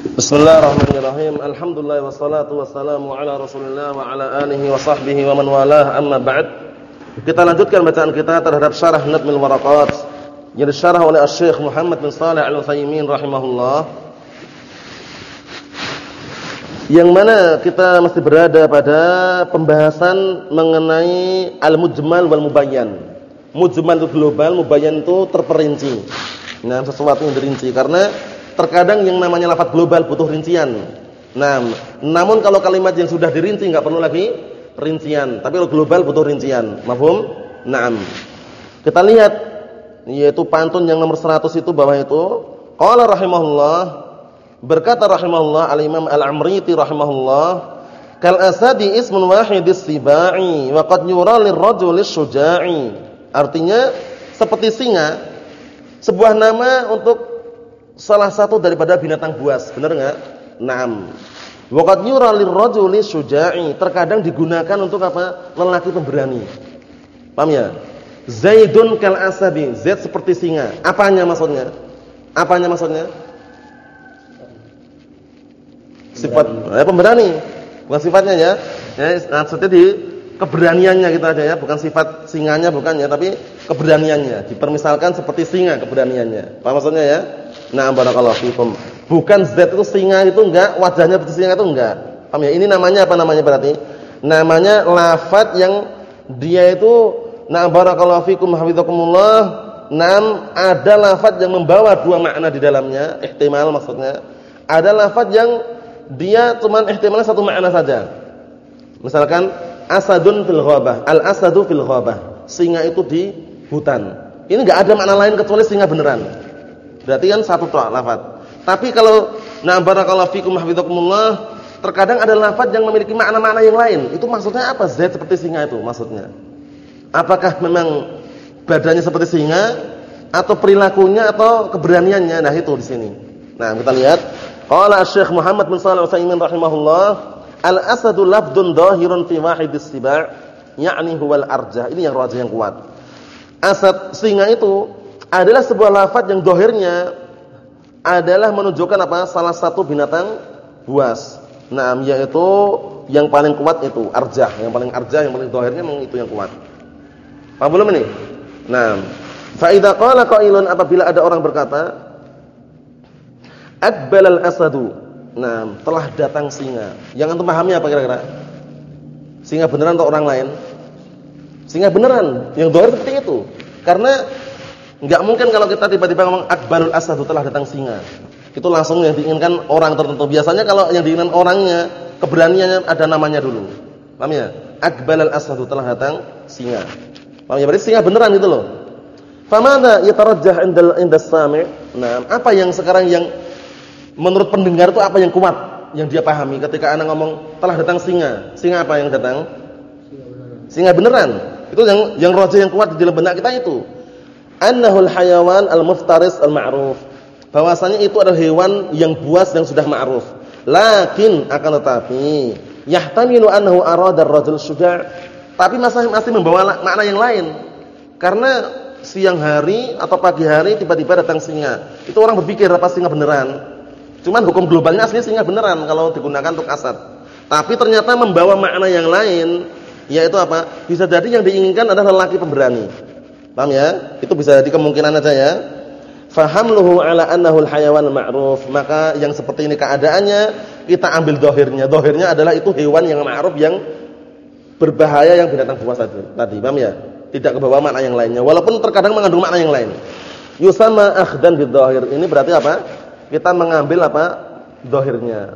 Bismillahirrahmanirrahim. Alhamdulillah wassalatu wassalamu ala Rasulillah wa ala alihi wa sahbihi wa man walah. Amma ba'd. Kita lanjutkan bacaan kita terhadap syarah Nadmil Waraqat yang disyarah oleh Asy-Syaikh Muhammad bin Shalih Al-Utsaimin rahimahullah. Yang mana kita masih berada pada pembahasan mengenai al-mujmal wal mubayyan. Mujmal itu global, mubayyan itu terperinci. Nah, sesuatu yang dirinci karena Terkadang yang namanya lafaz global butuh rincian. Nah, namun kalau kalimat yang sudah dirinci enggak perlu lagi rincian. Tapi kalau global butuh rincian. Mafhum? Naam. Kita lihat yaitu pantun yang nomor 100 itu bawah itu. Qala rahimahullah berkata rahimahullah al-Imam Al-Amriti rahimahullah kal asadi ismun wahidis sibai wa qad yura lirrajuli syuja'i. Artinya seperti singa sebuah nama untuk salah satu daripada binatang buas, benar enggak? Naam. Waqad yura lirrajuli syuja'i, terkadang digunakan untuk apa? Lelaki pemberani. Paham ya? Zaidun kal asabi, Zaid seperti singa. Apanya maksudnya? Apanya maksudnya? Sifat eh, pemberani. Bukan sifatnya ya. Ya, maksudnya di keberaniannya kita aja ya, bukan sifat singanya bukan ya, tapi keberaniannya. Dipermisalkan seperti singa keberaniannya. Paham maksudnya ya? Nah, barakallahu fikum. Bukan Z itu singa itu enggak, wajahnya seperti singa itu enggak. Paham ya? Ini namanya apa namanya berarti? Namanya lafaz yang dia itu nah barakallahu fikum hafizakumullah. Nam ada lafaz yang membawa dua makna di dalamnya, ihtimal maksudnya. Ada lafaz yang dia cuma ihtimal satu makna saja. Misalkan asadun fil ghabah, al asadu fil ghabah. Singa itu di hutan. Ini enggak ada makna lain kecuali singa beneran. Berarti kan satu lafaz. Tapi kalau na barakallahu fikum hafizakumullah, terkadang ada lafaz yang memiliki makna-makna yang lain. Itu maksudnya apa? Z seperti singa itu maksudnya. Apakah memang badannya seperti singa atau perilakunya atau keberaniannya? Nah, itu di sini. Nah, kita lihat qala Syekh Muhammad bin Shalih Al-Utsaimin rahimahullah, al-asadu lafdun dhahirun fi wahidis siba' yakni huwal arjah. Ini yang rajih yang kuat. Asad singa itu adalah sebuah lafaz yang dohirnya adalah menunjukkan apa? Salah satu binatang buas. Nah, yaitu yang paling kuat itu arjah, yang paling arjah, yang paling dohirnya memang itu yang kuat. Paham belum ini? Nah, fa idza qala qailun apabila ada orang berkata, "Aqbalal asadu." Nah, telah datang singa. Yang antum pahami apa kira-kira? Singa beneran atau orang lain? Singa beneran, yang dohir seperti itu. Karena Enggak mungkin kalau kita tiba-tiba ngomong akbarul asadu telah datang singa. Itu langsung yang diinginkan orang tertentu. Biasanya kalau yang diinginkan orangnya, keberaniannya ada namanya dulu. Paham ya? Akbalul asadu telah datang singa. Paham ya? Berarti singa beneran gitu loh. Famada yatarajjah indal indas sami'? Nah, apa yang sekarang yang menurut pendengar itu apa yang kuat yang dia pahami ketika anak ngomong telah datang singa. Singa apa yang datang? Singa beneran. Itu yang yang roja yang kuat di dalam benak kita itu annahul hayawan al-muftaris al-ma'ruf. Bahwasanya itu adalah hewan yang buas yang sudah ma'ruf. Lakin akan tetapi yahtamilu annahu arada ar-rajul syuja'. Tapi masih masih membawa makna yang lain. Karena siang hari atau pagi hari tiba-tiba datang singa. Itu orang berpikir apa singa beneran. Cuman hukum globalnya aslinya singa beneran kalau digunakan untuk asad. Tapi ternyata membawa makna yang lain yaitu apa? Bisa jadi yang diinginkan adalah lelaki pemberani. Paham ya? Itu bisa jadi kemungkinan aja ya. Fahamluhu ala annahu al-hayawan ma'ruf. Maka yang seperti ini keadaannya kita ambil dohirnya. Dohirnya adalah itu hewan yang ma'ruf yang berbahaya yang binatang buas tadi. Tadi, paham ya? Tidak kebawa makna yang lainnya. Walaupun terkadang mengandung makna yang lain. Yusama akhdan bidhahir. Ini berarti apa? Kita mengambil apa? Dohirnya.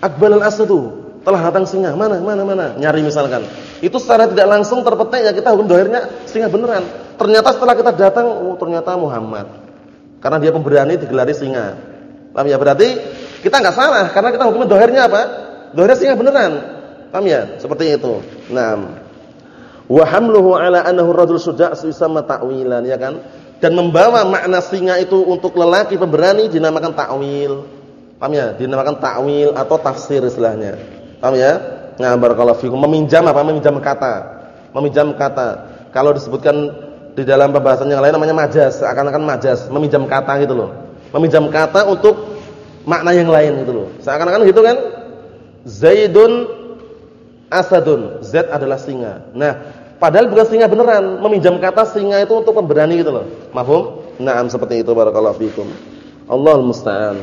Akbalul asadu telah datang singa. Mana, mana, mana? Nyari misalkan. Itu secara tidak langsung terpetik ya kita hukum dohirnya singa beneran. Ternyata setelah kita datang, oh ternyata Muhammad. Karena dia pemberani digelari singa. Paham ya? Berarti kita nggak salah karena kita hukum dohirnya apa? Dohirnya singa beneran. Paham ya? Seperti itu. Nah, wa hamluhu ala annahu rajul suja' sama ta'wilan ya kan? Dan membawa makna singa itu untuk lelaki pemberani dinamakan ta'wil. Paham ya? Dinamakan ta'wil atau tafsir istilahnya. Paham ya? Nah, barakallahu fikum. Meminjam apa? Meminjam kata. Meminjam kata. Kalau disebutkan di dalam pembahasan yang lain namanya majas, seakan-akan majas, meminjam kata gitu loh. Meminjam kata untuk makna yang lain gitu loh. Seakan-akan gitu kan? Zaidun asadun. Z adalah singa. Nah, padahal bukan singa beneran, meminjam kata singa itu untuk pemberani gitu loh. Mahfum? Naam seperti itu barakallahu fikum. Allahul musta'an.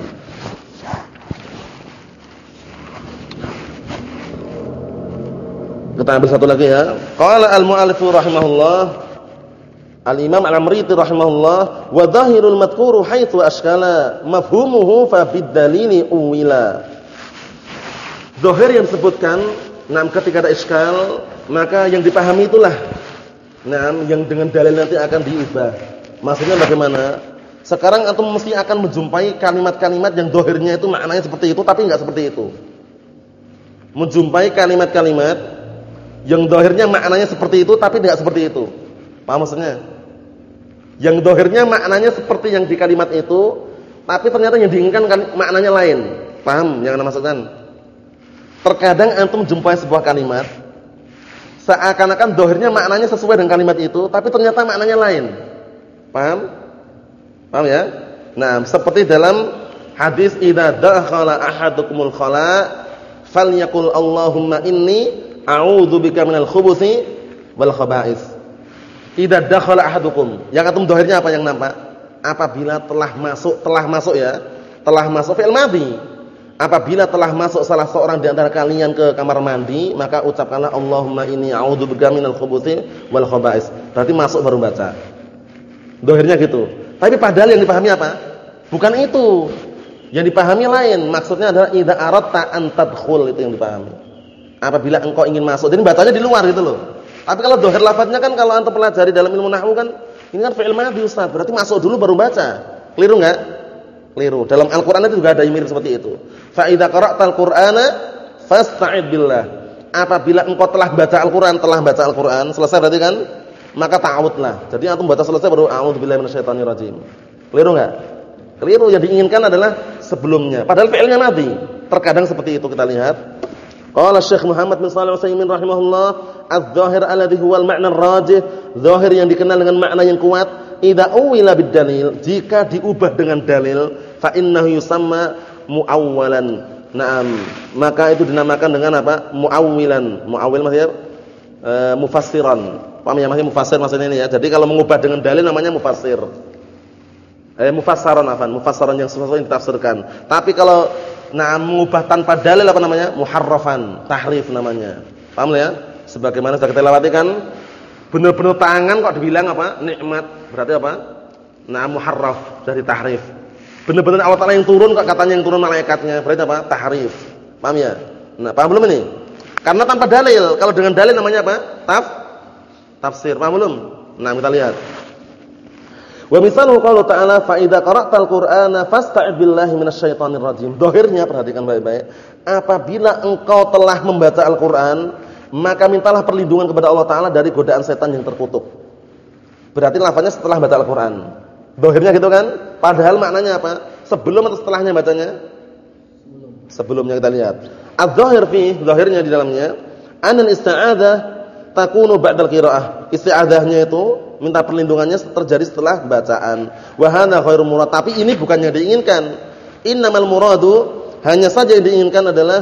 Kita ambil satu lagi ya. Qala al-mu'allif rahimahullah Al-Imam Al-Amriti rahimahullah wa dhahirul madhkuru haitsu ashkala mafhumuhu fa bid-dalili uwila. Zahir yang disebutkan nam ketika ada iskal maka yang dipahami itulah nam yang dengan dalil nanti akan diubah. Maksudnya bagaimana? Sekarang antum mesti akan menjumpai kalimat-kalimat yang dohirnya itu maknanya seperti itu tapi enggak seperti itu. Menjumpai kalimat-kalimat yang dohirnya maknanya seperti itu tapi tidak seperti itu. Paham maksudnya? Yang dohirnya maknanya seperti yang di kalimat itu, tapi ternyata yang diinginkan kan maknanya lain. Paham yang anda maksudkan? Terkadang antum jumpai sebuah kalimat, seakan-akan dohirnya maknanya sesuai dengan kalimat itu, tapi ternyata maknanya lain. Paham? Paham ya? Nah, seperti dalam hadis idza dakhala ahadukumul khala falyakul Allahumma inni a'udzubika minal khubuthi wal khaba'is. Idza dakhala ahadukum. Yang antum dohirnya apa yang nampak? Apabila telah masuk, telah masuk ya. Telah masuk fi'il madhi. Apabila telah masuk salah seorang di antara kalian ke kamar mandi, maka ucapkanlah Allahumma inni a'udzubika minal khubuthi wal khaba'is. Berarti masuk baru baca. Dohirnya gitu. Tapi padahal yang dipahami apa? Bukan itu. Yang dipahami lain. Maksudnya adalah idza aradta an tadkhul itu yang dipahami. Apabila engkau ingin masuk. Jadi bacanya di luar gitu loh. Tapi kalau dohir lafadznya kan kalau antum pelajari dalam ilmu nahwu kan ini kan fi'il madhi Ustaz, berarti masuk dulu baru baca. Keliru enggak? Keliru. Dalam Al-Qur'an itu juga ada yang mirip seperti itu. Fa idza qara'tal Qur'ana fasta'id billah. Apabila engkau telah baca Al-Qur'an, telah baca Al-Qur'an, selesai berarti kan? Maka ta'awudlah. Jadi antum baca selesai baru a'udzubillahi minasyaitonir rajim. Keliru enggak? Keliru yang diinginkan adalah sebelumnya. Padahal fi'ilnya madhi. Terkadang seperti itu kita lihat. Qala Syekh Muhammad bin Shalih Al-Utsaimin rahimahullah, "Adz-dzahir alladhi al-ma'na ar-rajih", zahir yang dikenal dengan makna yang kuat, idza uwila bid-dalil, jika diubah dengan dalil, fa innahu yusamma muawwalan. Naam, maka itu dinamakan dengan apa? Muawwilan. Muawwil maksudnya e, mufassiran. Paham ya maksudnya mufassir maksudnya ini ya. Jadi kalau mengubah dengan dalil namanya mufassir. Eh mufassaran afan, mufassaran yang sesuatu yang ditafsirkan. Tapi kalau nah mengubah tanpa dalil apa namanya? Muharrafan, tahrif namanya. Paham ya? Sebagaimana sudah kita lewati kan benar-benar tangan kok dibilang apa? Nikmat. Berarti apa? Nah muharraf dari tahrif. Benar-benar Allah Taala yang turun kok katanya yang turun malaikatnya. Berarti apa? Tahrif. Paham ya? Nah, paham belum ini? Karena tanpa dalil. Kalau dengan dalil namanya apa? Taf tafsir. Paham belum? Nah, kita lihat. Wa misaluhu qaulu ta'ala fa idza qara'tal Qur'ana fasta'id billahi minasyaitonir rajim. Dohirnya perhatikan baik-baik. Apabila engkau telah membaca Al-Qur'an, maka mintalah perlindungan kepada Allah taala dari godaan setan yang terkutuk. Berarti lafaznya setelah baca Al-Qur'an. Dohirnya gitu kan? Padahal maknanya apa? Sebelum atau setelahnya bacanya? Sebelumnya kita lihat. Az-zahir fi, di dalamnya, anal isti'adzah takunu ba'dal qiraah. Isti'adzahnya itu minta perlindungannya terjadi setelah bacaan. Wa hadza khairu murad. Tapi ini bukan yang diinginkan. Innamal muradu hanya saja yang diinginkan adalah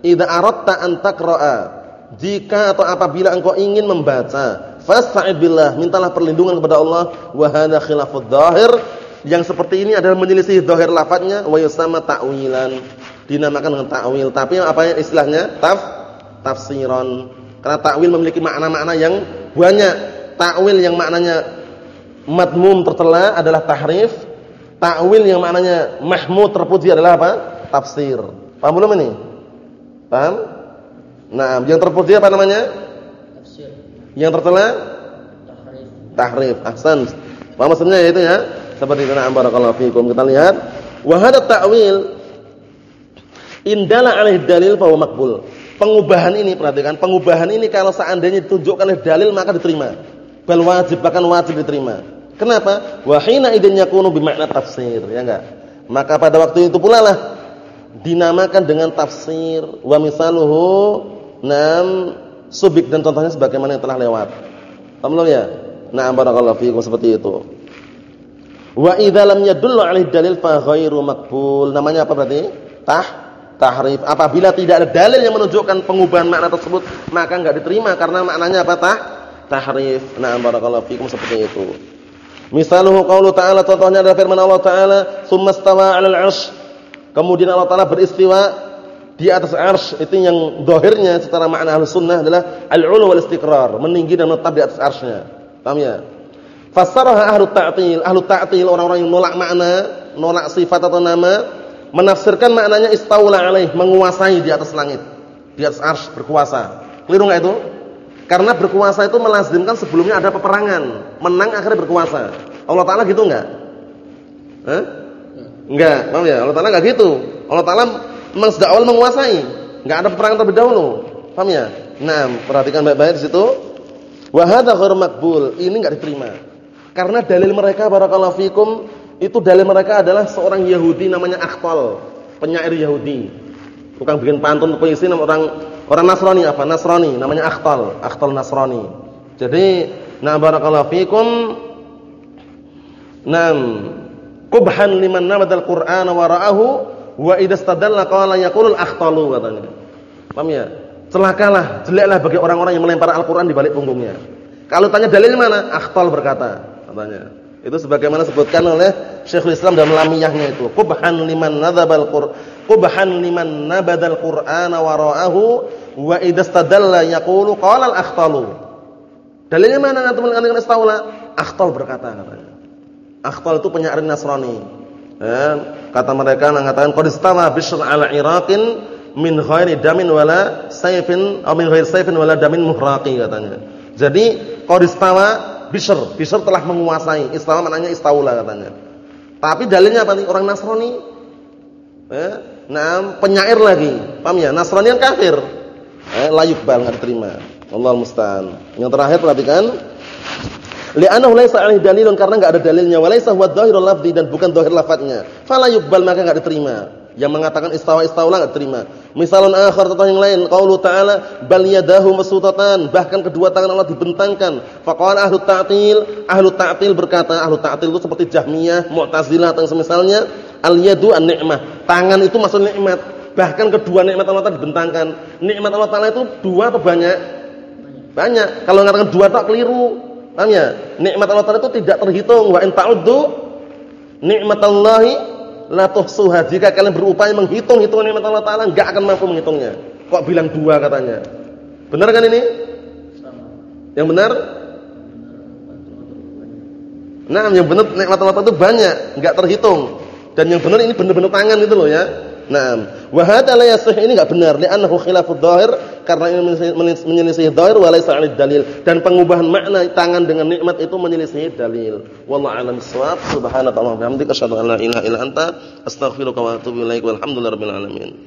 idza aradta an taqra'a. Jika atau apabila engkau ingin membaca, fasta'id billah, mintalah perlindungan kepada Allah. Wa hadza khilafud dhahir. Yang seperti ini adalah menyelisih dhahir lafadznya wa yusama ta'wilan. Dinamakan dengan ta'wil. Tapi apa istilahnya? Taf tafsiran. Karena ta'wil memiliki makna-makna yang banyak Ta'wil yang maknanya madmum tercela adalah tahrif. Ta'wil yang maknanya mahmud terpuji adalah apa? Tafsir. Paham belum ini? Paham? Nah, yang terpuji apa namanya? Tafsir. Yang tercela? Tahrif. Tahrif. Ahsan. Paham maksudnya itu ya? Seperti itu na'am barakallahu fikum. Kita lihat wa hada ta'wil indala alaihi dalil fa makbul. Pengubahan ini perhatikan, pengubahan ini kalau seandainya ditunjukkan oleh dalil maka diterima bal wajib bahkan wajib diterima. Kenapa? Wa hina idzin yakunu bimakna tafsir, ya enggak? Maka pada waktu itu pula lah dinamakan dengan tafsir wa misaluhu nam subik dan contohnya sebagaimana yang telah lewat. Paham ya? Na'am barakallahu fiikum seperti itu. Wa idza lam yadullu dalil fa ghairu maqbul. Namanya apa berarti? Tah tahrif. Apabila tidak ada dalil yang menunjukkan pengubahan makna tersebut, maka enggak diterima karena maknanya apa? Tah tahrif. Nah, barakallahu fikum seperti itu. Misaluhu qaulu ta'ala contohnya adalah firman Allah Ta'ala, "Tsummastawa 'alal 'arsy." Kemudian Allah Ta'ala beristiwa di atas 'arsy. Itu yang dohirnya secara makna Ahlussunnah adalah al-'ulu wal istiqrar, meninggi dan menetap di atas 'arsy-Nya. Paham ya? Fassaraha ahlu ta'til, ahlu ta'til orang-orang yang nolak makna, nolak sifat atau nama, menafsirkan maknanya istaula alaih, menguasai di atas langit, di atas arsy berkuasa. Keliru enggak itu? Karena berkuasa itu melazimkan sebelumnya ada peperangan, menang akhirnya berkuasa. Allah taala gitu enggak? Hah? Enggak, paham ya? Allah taala enggak gitu. Allah taala memang sejak awal menguasai, enggak ada peperangan terlebih dahulu. Paham ya? Nah, perhatikan baik-baik di situ. Wa hadza ghairu maqbul. Ini enggak diterima. Karena dalil mereka barakallahu fikum itu dalil mereka adalah seorang Yahudi namanya Akhtal, penyair Yahudi. Bukan bikin pantun puisi nama orang orang Nasrani apa? Nasrani, namanya Akhtal, Akhtal Nasrani. Jadi, na barakallahu fikum nam kubhan liman nabadal Qur'an wa ra'ahu wa idza stadalla qala yaqulul akhtalu katanya. Paham ya? Celakalah, jeleklah bagi orang-orang yang melempar Al-Qur'an di balik punggungnya. Kalau tanya dalil mana? Akhtal berkata katanya. Itu sebagaimana sebutkan oleh Syekhul Islam dalam lamiyahnya itu. Qubhan liman nadzabal Qur'an qubhan liman nabadal Qur'ana wa ra'ahu wa idastadalla yaqulu qala al-akhtalu. Dalilnya mana antum mengatakan istaula? Akhtal berkata katanya. Akhtal itu penyair Nasrani. Ya, kata mereka mengatakan qad istawa Bishr ala Iraqin min ghairi damin wala sayfin atau min ghairi sayfin wala damin muhraqi katanya. Jadi qad istawa Bishr, Bishr telah menguasai. Istawa maknanya istaula katanya. Tapi dalilnya apa nih? Orang Nasrani. Eh, nah, penyair lagi. Paham ya? Nasrani yang kafir. Eh, layuk bal enggak diterima. Allah musta'an. Yang terakhir perhatikan. Li'annahu laisa 'alaihi dalilun karena enggak ada dalilnya, wa laisa huwa dhahirul lafzi dan bukan dhahir lafadznya. Fala yuqbal maka enggak diterima yang mengatakan istawa istaula enggak terima. Misalun akhar contoh yang lain, qaulu ta'ala bal yadahu masutatan, bahkan kedua tangan Allah dibentangkan. Faqala ahlu ta'til, ahlu ta'til berkata, ahlu ta'til itu seperti Jahmiyah, Mu'tazilah atau semisalnya, al yadu an-ni'mah. Tangan itu maksud nikmat. Bahkan kedua nikmat Allah Ta'ala dibentangkan. Nikmat Allah Ta'ala itu dua atau banyak? Banyak. Kalau mengatakan dua tak keliru. Paham ya? Nikmat Allah Ta'ala itu tidak terhitung. Wa in ta'uddu nikmatallahi la tuhsuha. Jika kalian berupaya menghitung-hitung nikmat Allah taala enggak akan mampu menghitungnya. Kok bilang dua katanya? Benar kan ini? Yang benar? Nah, yang benar nikmat Allah itu banyak, enggak terhitung. Dan yang benar ini benar-benar tangan itu loh ya. Nah, wa hadza la yasih ini enggak benar li'annahu khilafud dhahir karena ini menyelisih dhahir wa laysa dalil dan pengubahan makna tangan dengan nikmat itu menyelisih dalil. Wallahu a'lam bissawab. Subhanallah wa bihamdika asyhadu an la ilaha illa anta astaghfiruka wa atubu ilaik. Walhamdulillahirabbil alamin.